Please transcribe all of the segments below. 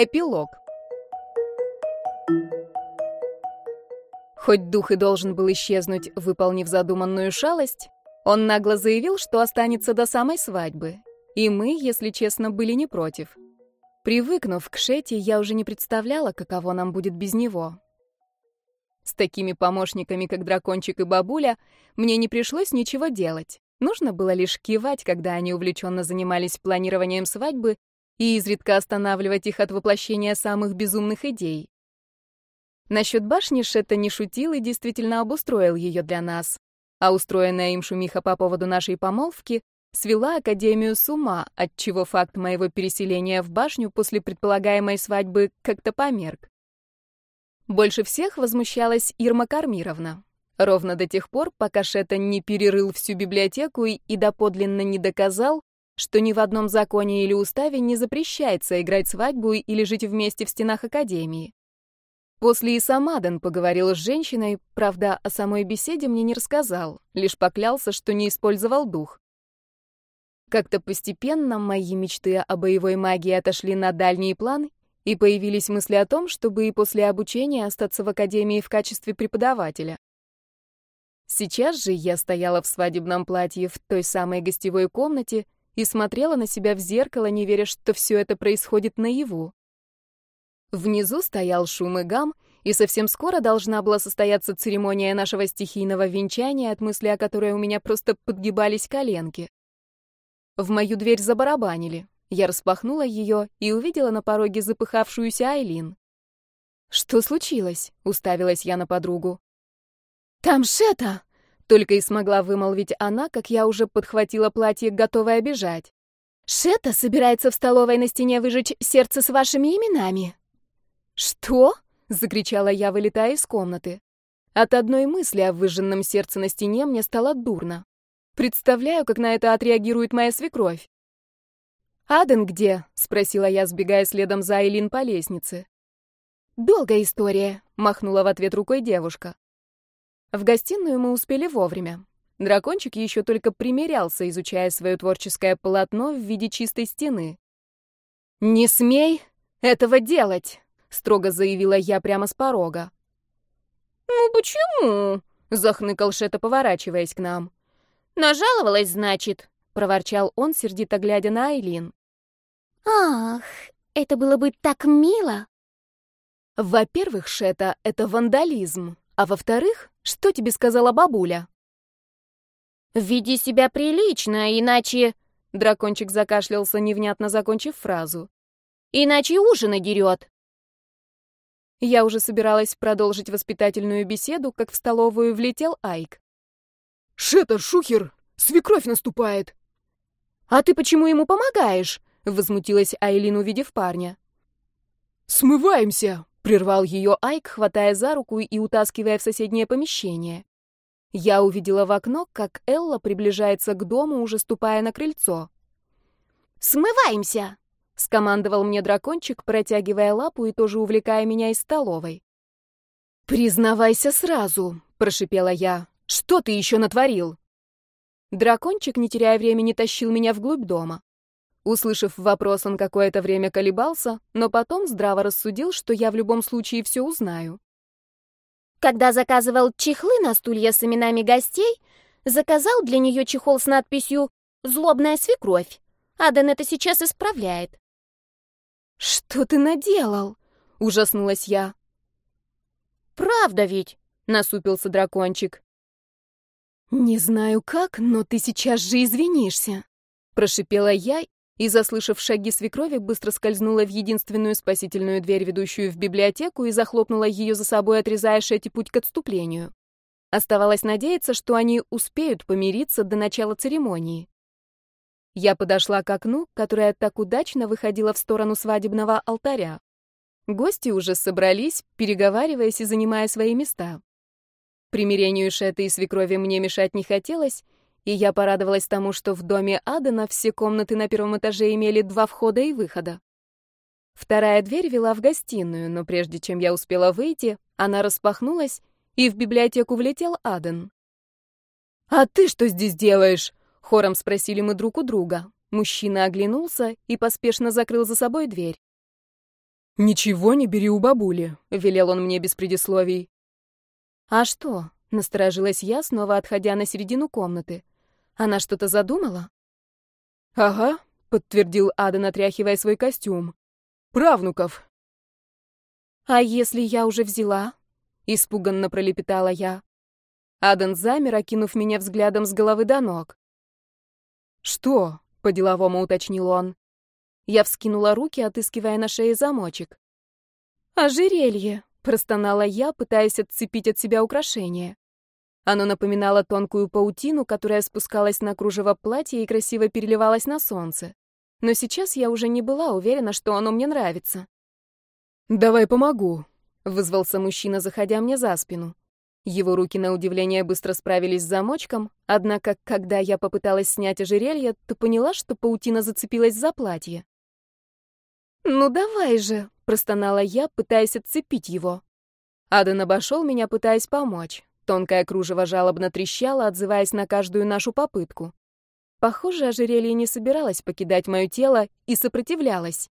Эпилог. Хоть дух и должен был исчезнуть, выполнив задуманную шалость, он нагло заявил, что останется до самой свадьбы. И мы, если честно, были не против. Привыкнув к Шете, я уже не представляла, каково нам будет без него. С такими помощниками, как Дракончик и Бабуля, мне не пришлось ничего делать. Нужно было лишь кивать, когда они увлеченно занимались планированием свадьбы и изредка останавливать их от воплощения самых безумных идей. Насчет башни Шетта не шутил и действительно обустроил ее для нас. А устроенная им шумиха по поводу нашей помолвки свела Академию с ума, отчего факт моего переселения в башню после предполагаемой свадьбы как-то померк. Больше всех возмущалась Ирма Кармировна. Ровно до тех пор, пока Шетта не перерыл всю библиотеку и, и доподлинно не доказал, что ни в одном законе или уставе не запрещается играть свадьбу или жить вместе в стенах академии. После и сам поговорил с женщиной, правда, о самой беседе мне не рассказал, лишь поклялся, что не использовал дух. Как-то постепенно мои мечты о боевой магии отошли на дальний план, и появились мысли о том, чтобы и после обучения остаться в академии в качестве преподавателя. Сейчас же я стояла в свадебном платье в той самой гостевой комнате и смотрела на себя в зеркало, не веря, что все это происходит наяву. Внизу стоял шум и гам, и совсем скоро должна была состояться церемония нашего стихийного венчания, от мысли о которой у меня просто подгибались коленки. В мою дверь забарабанили. Я распахнула ее и увидела на пороге запыхавшуюся Айлин. «Что случилось?» — уставилась я на подругу. «Там Шета!» Только и смогла вымолвить она, как я уже подхватила платье, готовая бежать. «Шета собирается в столовой на стене выжечь сердце с вашими именами». «Что?» — закричала я, вылетая из комнаты. От одной мысли о выжженном сердце на стене мне стало дурно. Представляю, как на это отреагирует моя свекровь. «Аден где?» — спросила я, сбегая следом за Айлин по лестнице. «Долгая история», — махнула в ответ рукой девушка. В гостиную мы успели вовремя. Дракончик еще только примерялся, изучая свое творческое полотно в виде чистой стены. «Не смей этого делать!» — строго заявила я прямо с порога. «Ну почему?» — захныкал Шета, поворачиваясь к нам. «Нажаловалась, значит?» — проворчал он, сердито глядя на Айлин. «Ах, это было бы так мило!» «Во-первых, Шета, это вандализм. А во-вторых, что тебе сказала бабуля? «Веди себя прилично, иначе...» Дракончик закашлялся, невнятно закончив фразу. «Иначе ужин дерет». Я уже собиралась продолжить воспитательную беседу, как в столовую влетел Айк. «Шета, шухер! Свекровь наступает!» «А ты почему ему помогаешь?» — возмутилась Айлин, увидев парня. «Смываемся!» Прервал ее Айк, хватая за руку и утаскивая в соседнее помещение. Я увидела в окно, как Элла приближается к дому, уже ступая на крыльцо. «Смываемся!» — скомандовал мне дракончик, протягивая лапу и тоже увлекая меня из столовой. «Признавайся сразу!» — прошипела я. «Что ты еще натворил?» Дракончик, не теряя времени, тащил меня вглубь дома. Услышав вопрос, он какое-то время колебался, но потом здраво рассудил, что я в любом случае все узнаю. Когда заказывал чехлы на стулья с именами гостей, заказал для нее чехол с надписью «Злобная свекровь». Аден это сейчас исправляет. «Что ты наделал?» — ужаснулась я. «Правда ведь?» — насупился дракончик. «Не знаю как, но ты сейчас же извинишься», — прошипела я и, заслышав шаги свекрови, быстро скользнула в единственную спасительную дверь, ведущую в библиотеку, и захлопнула ее за собой, отрезая Шетти путь к отступлению. Оставалось надеяться, что они успеют помириться до начала церемонии. Я подошла к окну, которое так удачно выходило в сторону свадебного алтаря. Гости уже собрались, переговариваясь и занимая свои места. Примирению Шеты и свекрови мне мешать не хотелось, и я порадовалась тому, что в доме Адена все комнаты на первом этаже имели два входа и выхода. Вторая дверь вела в гостиную, но прежде чем я успела выйти, она распахнулась, и в библиотеку влетел Аден. «А ты что здесь делаешь?» — хором спросили мы друг у друга. Мужчина оглянулся и поспешно закрыл за собой дверь. «Ничего не бери у бабули», — велел он мне без предисловий. «А что?» — насторожилась я, снова отходя на середину комнаты. «Она что-то задумала?» «Ага», — подтвердил Адан, отряхивая свой костюм. «Правнуков». «А если я уже взяла?» — испуганно пролепетала я. Адан замер, окинув меня взглядом с головы до ног. «Что?» — по-деловому уточнил он. Я вскинула руки, отыскивая на шее замочек. «Ожерелье!» — простонала я, пытаясь отцепить от себя украшение. Оно напоминало тонкую паутину, которая спускалась на кружево платья и красиво переливалась на солнце. Но сейчас я уже не была уверена, что оно мне нравится. «Давай помогу», — вызвался мужчина, заходя мне за спину. Его руки, на удивление, быстро справились с замочком, однако, когда я попыталась снять ожерелье, то поняла, что паутина зацепилась за платье. «Ну давай же!» — простонала я, пытаясь отцепить его. Аден обошел меня, пытаясь помочь. Тонкое кружево жалобно трещало, отзываясь на каждую нашу попытку. Похоже, ожерелье не собиралось покидать мое тело и сопротивлялось.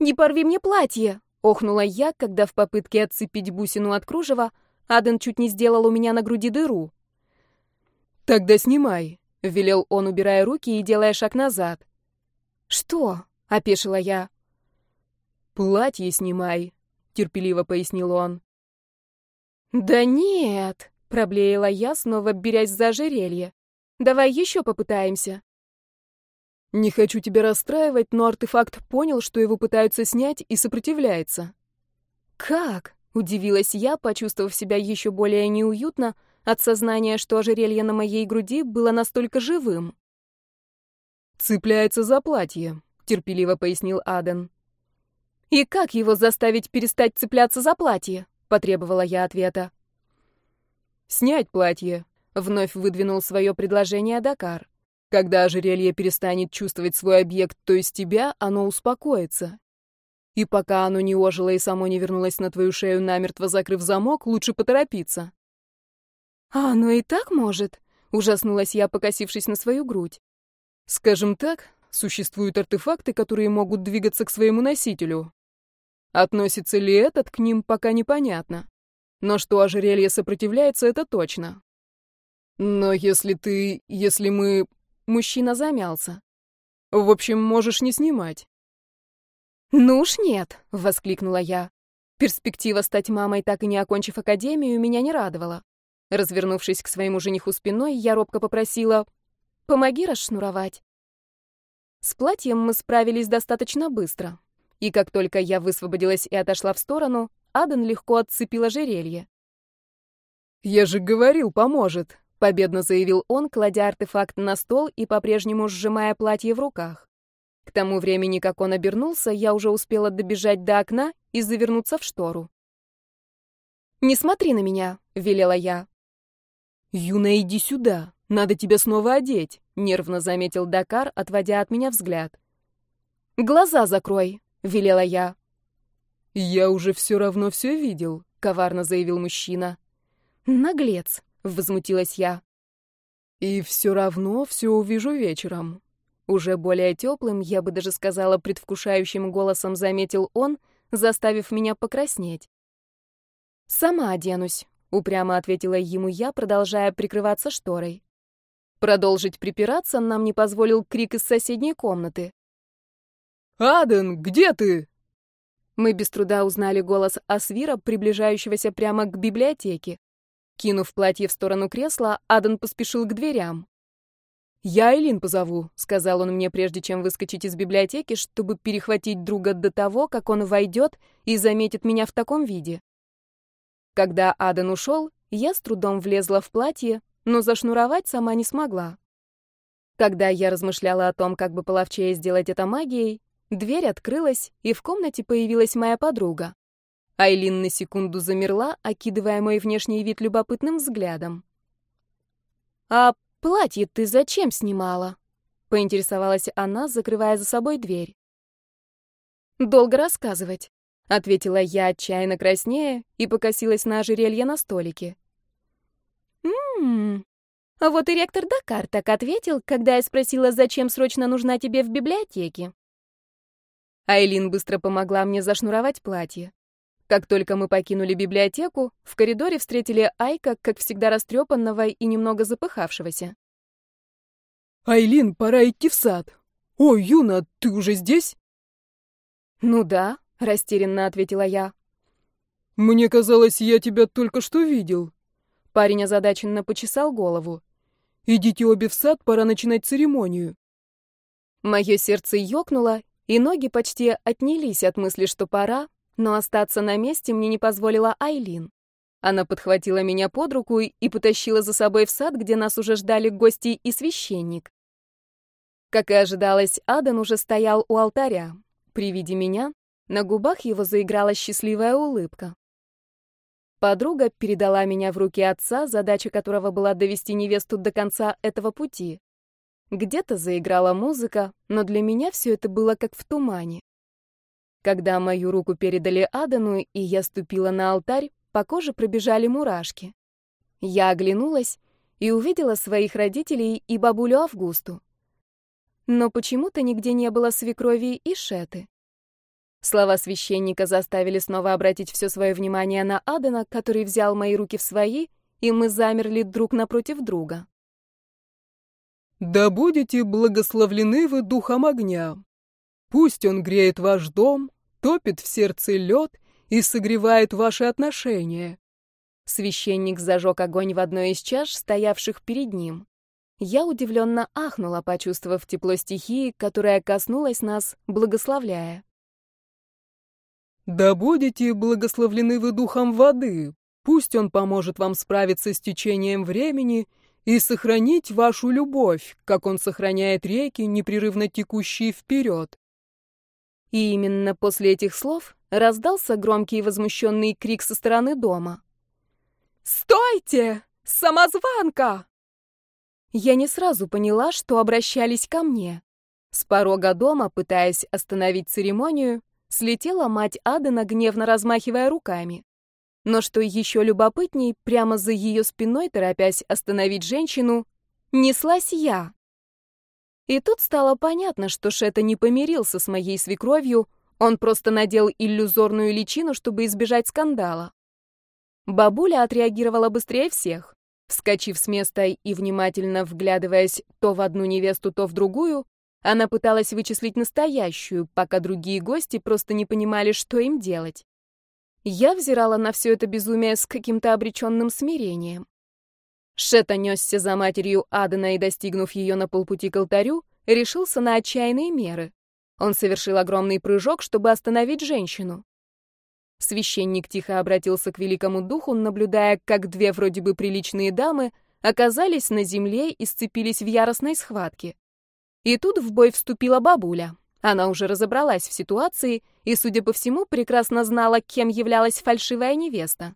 «Не порви мне платье!» — охнула я, когда в попытке отцепить бусину от кружева Аден чуть не сделал у меня на груди дыру. «Тогда снимай», — велел он, убирая руки и делая шаг назад. «Что?» — опешила я. «Платье снимай», — терпеливо пояснил он. «Да нет», — проблеяла я, снова берясь за ожерелье. «Давай еще попытаемся». «Не хочу тебя расстраивать, но артефакт понял, что его пытаются снять, и сопротивляется». «Как?» — удивилась я, почувствовав себя еще более неуютно от сознания, что ожерелье на моей груди было настолько живым. «Цепляется за платье», — терпеливо пояснил Аден. «И как его заставить перестать цепляться за платье?» — потребовала я ответа. «Снять платье», — вновь выдвинул свое предложение Дакар. «Когда ожерелье перестанет чувствовать свой объект, то есть тебя, оно успокоится. И пока оно не ожило и само не вернулось на твою шею, намертво закрыв замок, лучше поторопиться». «А оно и так может?» — ужаснулась я, покосившись на свою грудь. «Скажем так, существуют артефакты, которые могут двигаться к своему носителю, Относится ли этот к ним, пока непонятно. Но что ожерелье сопротивляется, это точно. Но если ты... если мы... Мужчина замялся. В общем, можешь не снимать. «Ну уж нет», — воскликнула я. Перспектива стать мамой, так и не окончив академию, меня не радовала. Развернувшись к своему жениху спиной, я робко попросила «помоги расшнуровать». С платьем мы справились достаточно быстро. И как только я высвободилась и отошла в сторону, Аден легко отцепил ожерелье. «Я же говорил, поможет», — победно заявил он, кладя артефакт на стол и по-прежнему сжимая платье в руках. К тому времени, как он обернулся, я уже успела добежать до окна и завернуться в штору. «Не смотри на меня», — велела я. «Юна, иди сюда, надо тебя снова одеть», — нервно заметил Дакар, отводя от меня взгляд. «Глаза закрой», велела я. «Я уже все равно все видел», — коварно заявил мужчина. «Наглец», — возмутилась я. «И все равно все увижу вечером». Уже более теплым, я бы даже сказала, предвкушающим голосом заметил он, заставив меня покраснеть. «Сама оденусь», — упрямо ответила ему я, продолжая прикрываться шторой. Продолжить припираться нам не позволил крик из соседней комнаты. «Аден, где ты?» Мы без труда узнали голос Асвира, приближающегося прямо к библиотеке. Кинув платье в сторону кресла, Аден поспешил к дверям. «Я Элин позову», — сказал он мне, прежде чем выскочить из библиотеки, чтобы перехватить друга до того, как он войдет и заметит меня в таком виде. Когда Аден ушел, я с трудом влезла в платье, но зашнуровать сама не смогла. Когда я размышляла о том, как бы половчее сделать это магией, Дверь открылась, и в комнате появилась моя подруга. Айлин на секунду замерла, окидывая мой внешний вид любопытным взглядом. «А платье ты зачем снимала?» — поинтересовалась она, закрывая за собой дверь. «Долго рассказывать», — ответила я, отчаянно краснея, и покосилась на ожерелье на столике. «М-м-м, а вот и ректор Дакар так ответил, когда я спросила, зачем срочно нужна тебе в библиотеке. Айлин быстро помогла мне зашнуровать платье. Как только мы покинули библиотеку, в коридоре встретили Айка, как всегда растрепанного и немного запыхавшегося. «Айлин, пора идти в сад. О, Юна, ты уже здесь?» «Ну да», — растерянно ответила я. «Мне казалось, я тебя только что видел». Парень озадаченно почесал голову. «Идите обе в сад, пора начинать церемонию». Мое сердце ёкнуло, и ноги почти отнялись от мысли, что пора, но остаться на месте мне не позволила Айлин. Она подхватила меня под руку и потащила за собой в сад, где нас уже ждали гости и священник. Как и ожидалось, Адан уже стоял у алтаря. При виде меня на губах его заиграла счастливая улыбка. Подруга передала меня в руки отца, задача которого была довести невесту до конца этого пути. Где-то заиграла музыка, но для меня все это было как в тумане. Когда мою руку передали Адану, и я ступила на алтарь, по коже пробежали мурашки. Я оглянулась и увидела своих родителей и бабулю Августу. Но почему-то нигде не было свекрови и шеты. Слова священника заставили снова обратить все свое внимание на Адана, который взял мои руки в свои, и мы замерли друг напротив друга. «Да будете благословлены вы духом огня. Пусть он греет ваш дом, топит в сердце лед и согревает ваши отношения. Священник зажег огонь в одной из чаш, стоявших перед ним. Я удивленно ахнула, почувствовав тепло стихии, которая коснулась нас, благословляя. «Да будете благословлены вы духом воды, пусть он поможет вам справиться с течением времени и сохранить вашу любовь, как он сохраняет реки, непрерывно текущие вперед. И именно после этих слов раздался громкий и возмущенный крик со стороны дома. «Стойте! Самозванка!» Я не сразу поняла, что обращались ко мне. С порога дома, пытаясь остановить церемонию, слетела мать Адена, гневно размахивая руками. Но что еще любопытней, прямо за ее спиной, торопясь остановить женщину, неслась я. И тут стало понятно, что Шета не помирился с моей свекровью, он просто надел иллюзорную личину, чтобы избежать скандала. Бабуля отреагировала быстрее всех. Вскочив с места и внимательно вглядываясь то в одну невесту, то в другую, она пыталась вычислить настоящую, пока другие гости просто не понимали, что им делать. Я взирала на все это безумие с каким-то обреченным смирением. Шета несся за матерью Адена и, достигнув ее на полпути к алтарю, решился на отчаянные меры. Он совершил огромный прыжок, чтобы остановить женщину. Священник тихо обратился к великому духу, наблюдая, как две вроде бы приличные дамы оказались на земле и сцепились в яростной схватке. И тут в бой вступила бабуля. Она уже разобралась в ситуации и, судя по всему, прекрасно знала, кем являлась фальшивая невеста.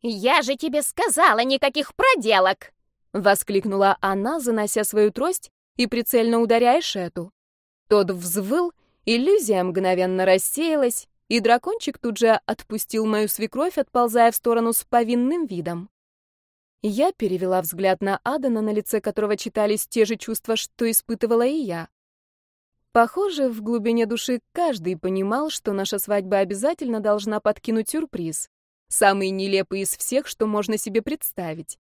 «Я же тебе сказала, никаких проделок!» — воскликнула она, занося свою трость и прицельно ударяя Шету. Тот взвыл, иллюзия мгновенно рассеялась, и дракончик тут же отпустил мою свекровь, отползая в сторону с повинным видом. Я перевела взгляд на Адана, на лице которого читались те же чувства, что испытывала и я. Похоже, в глубине души каждый понимал, что наша свадьба обязательно должна подкинуть сюрприз. Самый нелепый из всех, что можно себе представить.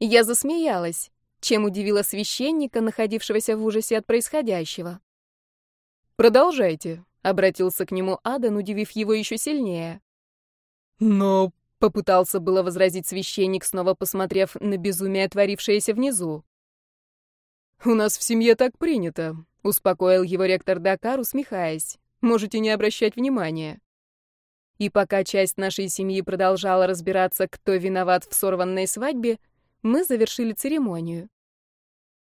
Я засмеялась, чем удивила священника, находившегося в ужасе от происходящего. «Продолжайте», — обратился к нему Адан, удивив его еще сильнее. «Но...» — попытался было возразить священник, снова посмотрев на безумие, творившееся внизу. «У нас в семье так принято», — успокоил его ректор Дакар, усмехаясь. «Можете не обращать внимания». И пока часть нашей семьи продолжала разбираться, кто виноват в сорванной свадьбе, мы завершили церемонию.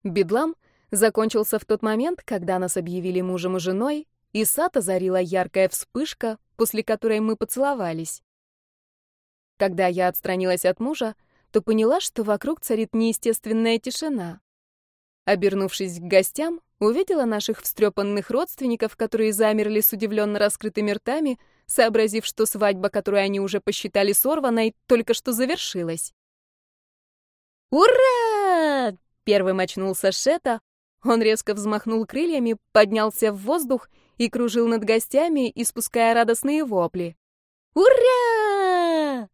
Бедлам закончился в тот момент, когда нас объявили мужем и женой, и сад озарила яркая вспышка, после которой мы поцеловались. Когда я отстранилась от мужа, то поняла, что вокруг царит неестественная тишина. Обернувшись к гостям, увидела наших встрепанных родственников, которые замерли с удивленно раскрытыми ртами, сообразив, что свадьба, которую они уже посчитали сорванной, только что завершилась. «Ура!» — первым очнулся Шета. Он резко взмахнул крыльями, поднялся в воздух и кружил над гостями, испуская радостные вопли. «Ура!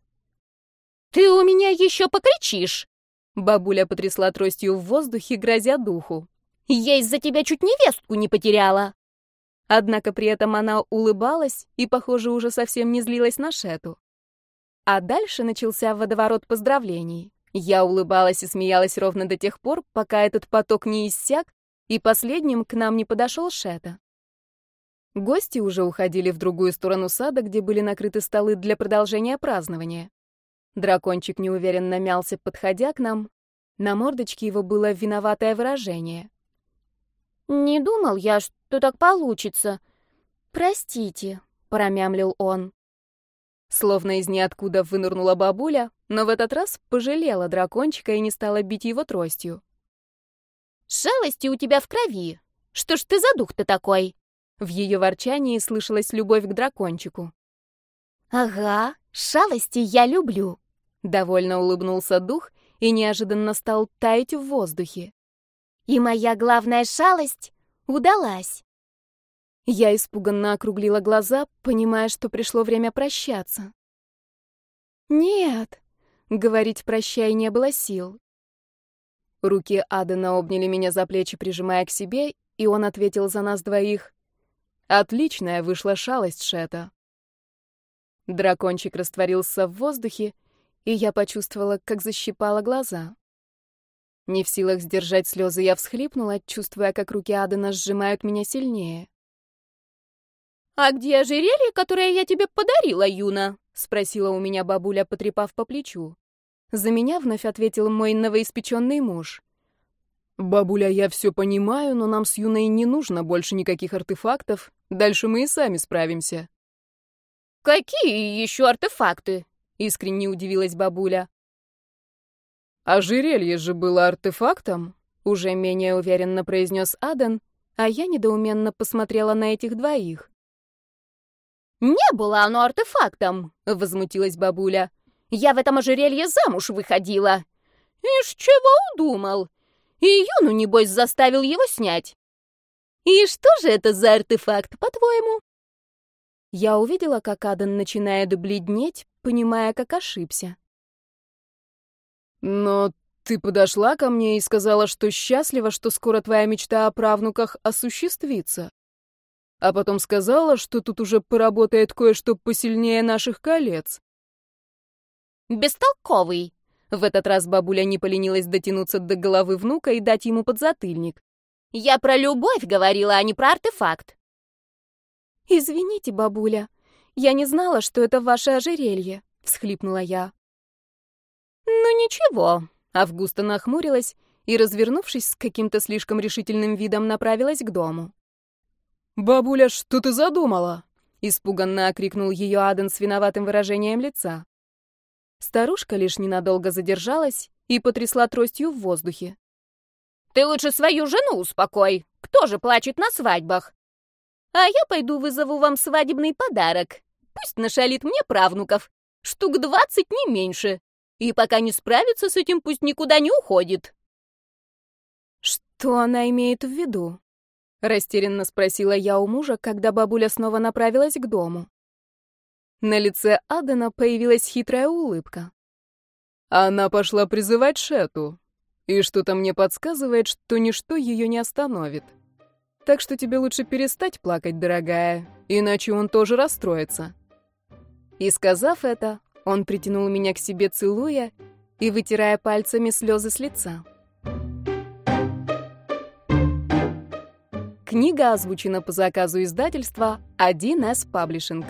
Ты у меня еще покричишь!» Бабуля потрясла тростью в воздухе, грозя духу. «Я из-за тебя чуть невестку не потеряла!» Однако при этом она улыбалась и, похоже, уже совсем не злилась на Шету. А дальше начался водоворот поздравлений. Я улыбалась и смеялась ровно до тех пор, пока этот поток не иссяк, и последним к нам не подошел Шета. Гости уже уходили в другую сторону сада, где были накрыты столы для продолжения празднования. Дракончик неуверенно мялся, подходя к нам. На мордочке его было виноватое выражение. «Не думал я, что так получится. Простите», — промямлил он. Словно из ниоткуда вынырнула бабуля, но в этот раз пожалела дракончика и не стала бить его тростью. «Шалости у тебя в крови. Что ж ты за дух-то такой?» В ее ворчании слышалась любовь к дракончику. «Ага, шалости я люблю», — довольно улыбнулся дух и неожиданно стал таять в воздухе. «И моя главная шалость удалась». Я испуганно округлила глаза, понимая, что пришло время прощаться. «Нет», — говорить «прощай» не было сил. Руки Адена обняли меня за плечи, прижимая к себе, и он ответил за нас двоих. «Отличная вышла шалость, Шета». Дракончик растворился в воздухе, и я почувствовала, как защипала глаза. Не в силах сдержать слезы, я всхлипнула, чувствуя, как руки Адена сжимают меня сильнее. «А где ожерелье, которое я тебе подарила, Юна?» — спросила у меня бабуля, потрепав по плечу. За меня вновь ответил мой новоиспеченный муж. «Бабуля, я все понимаю, но нам с Юной не нужно больше никаких артефактов. Дальше мы и сами справимся». «Какие еще артефакты?» — искренне удивилась бабуля. «Ожерелье же было артефактом», — уже менее уверенно произнес Аден, а я недоуменно посмотрела на этих двоих. «Не было оно артефактом!» — возмутилась бабуля. «Я в этом ожерелье замуж выходила!» «Ишь, чего удумал? И Юну, небось, заставил его снять!» «И что же это за артефакт, по-твоему?» Я увидела, как Адан начинает бледнеть, понимая, как ошибся. «Но ты подошла ко мне и сказала, что счастлива, что скоро твоя мечта о правнуках осуществится а потом сказала, что тут уже поработает кое-что посильнее наших колец. «Бестолковый!» В этот раз бабуля не поленилась дотянуться до головы внука и дать ему подзатыльник. «Я про любовь говорила, а не про артефакт!» «Извините, бабуля, я не знала, что это ваше ожерелье», — всхлипнула я. «Ну ничего», — Августа нахмурилась и, развернувшись с каким-то слишком решительным видом, направилась к дому. «Бабуля, что ты задумала?» — испуганно окрикнул ее Аден с виноватым выражением лица. Старушка лишь ненадолго задержалась и потрясла тростью в воздухе. «Ты лучше свою жену успокой. Кто же плачет на свадьбах? А я пойду вызову вам свадебный подарок. Пусть нашалит мне правнуков. Штук двадцать, не меньше. И пока не справится с этим, пусть никуда не уходит». «Что она имеет в виду?» Растерянно спросила я у мужа, когда бабуля снова направилась к дому. На лице Адена появилась хитрая улыбка. Она пошла призывать Шету, и что-то мне подсказывает, что ничто ее не остановит. Так что тебе лучше перестать плакать, дорогая, иначе он тоже расстроится. И сказав это, он притянул меня к себе, целуя и вытирая пальцами слезы с лица. Книга озвучена по заказу издательства 1С Publishing.